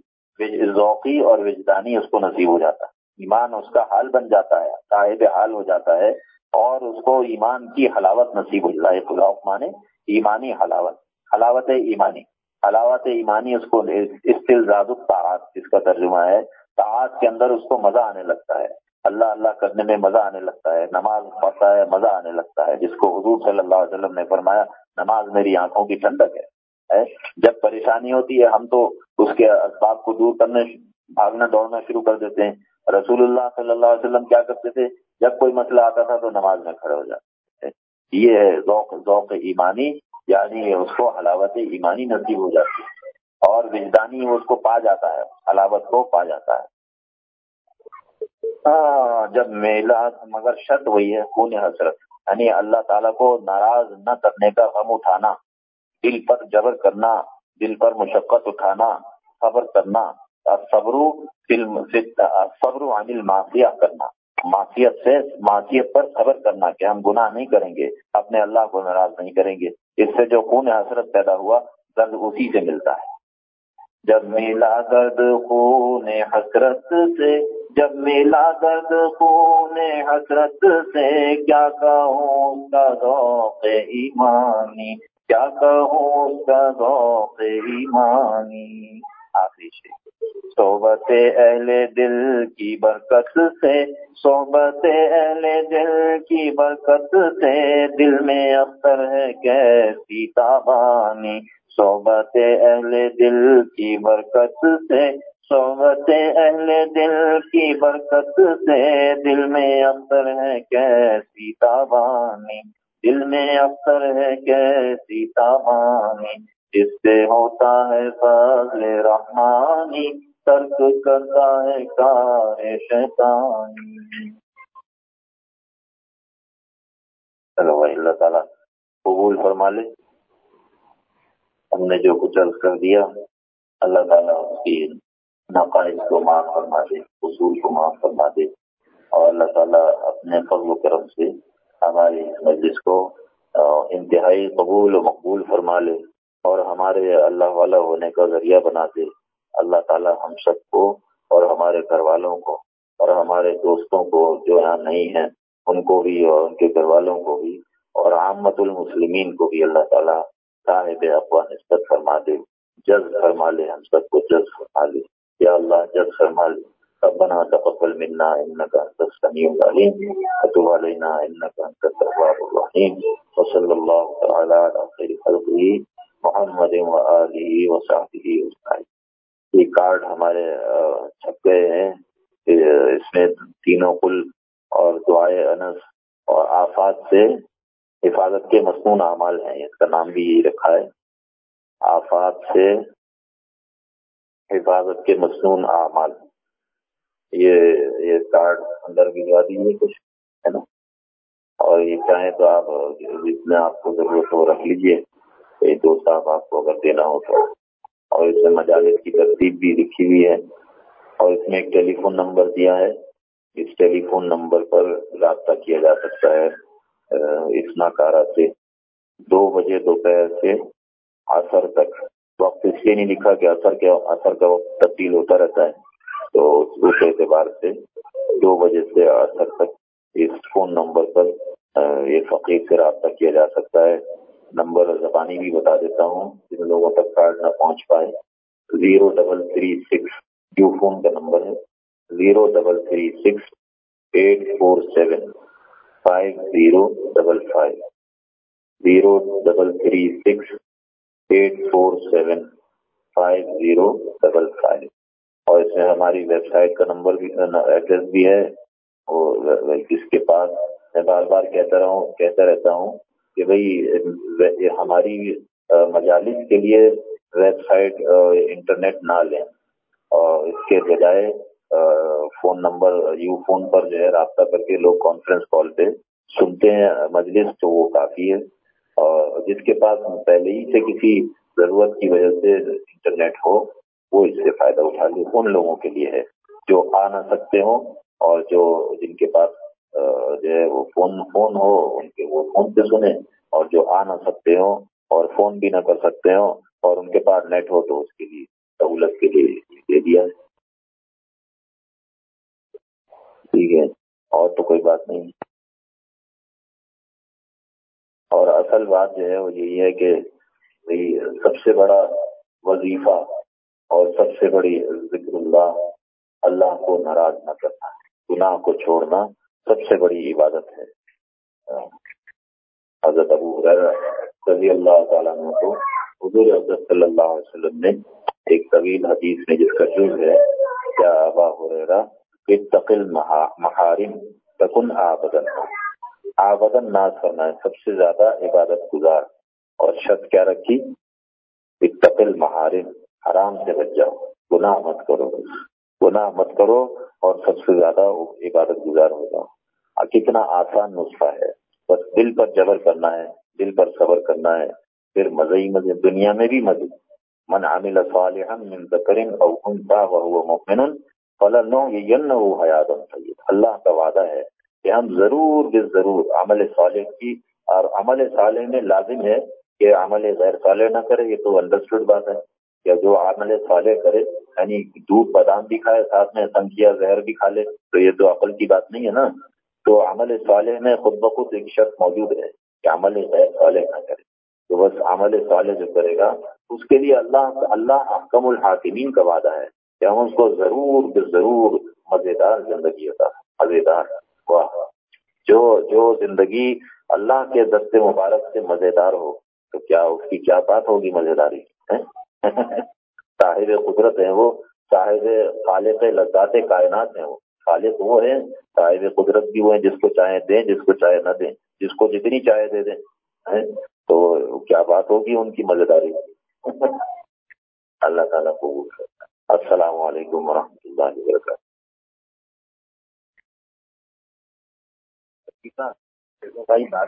ذوقی اور وجدانی اس کو نصیب ہو جاتا ہے۔ ایمان اس کا حال بن جاتا ہے صاحب حال ہو جاتا ہے۔ اور اس کو ایمان کی حلاوت نصیب ہو جاتا ہے مانے ایمانی حلاوت حلاوت ایمانی حلاوت ایمانی اس کو استلزاد الطاعات، جس کا ترجمہ ہے، طاعات کے اندر اس کو مزہ آنے لگتا ہے۔ اللہ اللہ کرنے میں مزہ آنے لگتا ہے، نماز پڑھتا ہے، مزہ آنے لگتا ہے، جس کو حضور صلی اللہ علیہ وسلم نے فرمایا، نماز میری آنکھوں کی ٹھنڈک ہے؟ جب پریشانی ہوتی ہے، ہم تو اس کے اسباب کو دور کرنے، بھاگنا دوڑنا شروع کر دیتے ہیں۔ رسول اللہ صلی اللہ علیہ وسلم کیا کرتے تھے؟ جب کوئی مسئلہ آتا تھا تو نماز میں کھڑے ہو جاتے یہ ہے، ذوق ذوق ایمانی یعنی اس کو حلاوت ایمانی نصیب ہو جاتی ہے۔ اور وجدانی اس کو پا جاتا ہے، حلاوت کو پا جاتا ہے۔ ہاں جب میلہ، مگر شرط وہی ہے، خون حسرت۔ یعنی اللہ تعالیٰ کو ناراض نہ کرنے کا غم اٹھانا، دل پر جبر کرنا، دل پر مشقت اٹھانا، صبر کرنا صبر صبر عامل معافیہ کرنا۔ معافیت سے معافیت پر صبر کرنا کہ ہم گناہ نہیں کریں گے، اپنے اللہ کو ناراض نہیں کریں گے۔ اس سے جو خون حسرت پیدا ہوا، درد اسی سے ملتا ہے۔ جب میلا درد خون حسرت سے، جب میلا درد خون حسرت سے، کیا کہوں اس کا ذوق ایمانی؟ کیا کہوں اس کا ذوق ایمانی؟ آخری صحبت اہل دل کی برکت سے، صحبت اہل دل کی برکت سے۔ دل میں اختر ہے کیسی تابانی۔ صحبت اہل دل کی برکت سے، صحبت اہل دل کی برکت سے۔ دل میں اختر ہے کیسی تابانی۔ دل میں اختر ہے کیسی تابانی۔ جس سے ہوتا ہے فضل رحمانی، ترک کرتا ہے کار شیطانی۔ چلو بھائی، اللہ تعالیٰ قبول فرما لے۔ ہم نے جو کچھ عرض کر دیا، اللہ تعالیٰ اس کی نقائص کو معاف فرما دے، اصول کو معاف فرما دے۔ اور اللہ تعالیٰ اپنے فضل و کرم سے ہماری اس مجلس کو انتہائی قبول و مقبول فرما لے۔ اور ہمارے اللہ والا ہونے کا ذریعہ بنا دے۔ اللہ تعالی ہم سب کو اور ہمارے گھر والوں کو اور ہمارے دوستوں کو جو یہاں نہیں ہیں، ان کو بھی اور ان کے گھر والوں کو بھی اور عامت المسلمین کو بھی اللہ تعالیٰ صاحب افواہ نسبت فرما دے۔ جز فرما لے، ہم سب کو جز فرما لے۔ یا اللہ جز فرما لے۔ ربنا تقبل منا انك انت السميع العليم وتب علينا انك انت التواب الرحيم وصلى الله تعالى على خير خلقه محمد وآله وصحبه یہ کارڈ ہمارے چھپ گئے ہیں۔ اس میں تینوں کل اور دعائے انس اور آفات سے حفاظت کے مصنون اعمال ہیں۔ اس کا نام بھی یہی رکھا ہے۔ آفات سے حفاظت کے مصنون اعمال۔ یہ یہ کارڈ اندر بھجوا دیجیے کچھ، ہے نا؟ اور یہ چاہیں تو آپ، جس میں آپ کو ضرورت ہو رکھ لیجیے یہ دو صاحب آپ کو اگر دینا ہو تو۔ اور اس میں مجالس کی ترتیب بھی لکھی ہوئی ہے۔ اور اس میں ایک ٹیلی فون نمبر دیا ہے۔ اس ٹیلی فون نمبر پر رابطہ کیا جا سکتا ہے۔ اس ناکارہ سے دو بجے دوپہر سے اثر تک۔ وقت اس لیے نہیں لکھا کہ اثر کے اثر کا وقت تبدیل ہوتا رہتا ہے۔ تو اس اعتبار سے دو بجے سے اثر تک اس فون نمبر پر یہ فقیر سے رابطہ کیا جا سکتا ہے۔ نمبر زبانی بھی بتا دیتا ہوں، جن لوگوں تک کارڈ نہ پہنچ پائے۔ Zero double three six Ufone کا نمبر ہے۔ Zero double three six eight four seven five zero double five zero double three six eight four seven five zero double five اور اس میں ہماری ویب سائٹ کا نمبر بھی address بھی ہے۔ اور جس کے پاس میں بار بار کہتا رہا ہوں، کہتا رہتا ہوں کہ بھائی ہماری مجالس کے لیے ویب سائٹ انٹرنیٹ نہ لیں۔ اور اس کے بجائے فون نمبر، یو فون پر جو ہے رابطہ کر کے لوگ کانفرنس کال پہ سنتے ہیں، مجلس تو وہ کافی ہے۔ اور جس کے پاس پہلے ہی سے کسی ضرورت کی وجہ سے انٹرنیٹ ہو، وہ اس سے فائدہ اٹھا لے۔ ان لوگوں کے لیے ہے جو آ نہ سکتے ہوں اور جو، جن کے پاس جو ہے وہ فون فون ہو، ان کے وہ فون سے سنیں اور جو آ نہ سکتے ہوں اور فون بھی نہ کر سکتے ہوں اور ان کے پاس نیٹ ہو تو اس کے لیے، سہولت کے لیے دے دیا۔ ہے ٹھیک ہے، اور تو کوئی بات نہیں۔ اور اصل بات جو ہے وہ یہی ہے کہ سب سے بڑا وظیفہ اور سب سے بڑی ذکر اللہ اللہ کو ناراض نہ کرنا، گناہ کو چھوڑنا سب سے بڑی عبادت ہے۔ حضرت ابو رضی اللہ تعالیٰ کو حضور حضرت صلی اللہ علیہ وسلم نے ایک طویل حدیث میں جس کا جز ہے کیا ابا ہو تقل محارم، تکن آبدن۔ آبدن ناز کرنا ہے سب سے زیادہ عبادت گزار۔ اور شرط کیا رکھی؟ اتقل محارم حرام سے بچ جاؤ، گناہ مت کرو۔ گناہ مت کرو اور سب سے زیادہ عبادت گزار ہو جاؤ۔ کتنا آسان نسخہ ہے۔ بس دل پر جبر کرنا ہے، دل پر صبر کرنا ہے، پھر مزے ہی مزے دنیا میں بھی مزے من عامل صالحا من ذکر او انثى وهو مؤمن فلنحيينه حیات طیبہ۔ اللہ کا وعدہ ہے کہ ہم ضرور بے ضرور عمل صالح کی، اور عمل صالح میں لازم ہے کہ عمل غیر صالح نہ کرے، یہ تو انڈرسٹوڈ بات ہے۔ یا جو عمل صالح کرے یعنی دودھ، بادام بھی کھائے، ساتھ میں سنکھیا زہر بھی کھا لے، تو یہ تو عقل کی بات نہیں ہے نا؟ تو عمل صالح میں خود بخود ایک شرط موجود ہے کہ عمل غیر صالح نہ کرے۔ تو بس عمل صالح جو کرے گا، اس کے لیے اللہ اللہ حکم الحاکمین کا وعدہ ہے کہ ہم اس کو ضرور ضرور مزیدار زندگی ہوتا مزیدار۔ واہ۔ جو جو زندگی اللہ کے دست مبارک سے مزیدار ہو، تو کیا اس کی کیا بات ہوگی مزیداری؟ *laughs* صاحب قدرت ہیں وہ، صاحب خالق لذات کائنات ہیں وہ۔ خالق وہ ہیں، صاحب قدرت بھی وہ ہیں جس کو چاہے دیں، جس کو چاہے نہ دیں، جس کو جتنی چاہے دے دیں۔ تو کیا بات ہوگی ان کی مزیداری؟ *laughs* اللہ تعالیٰ کو السلام علیکم ورحمۃ اللہ وبرکاتہ۔ بھائی، بات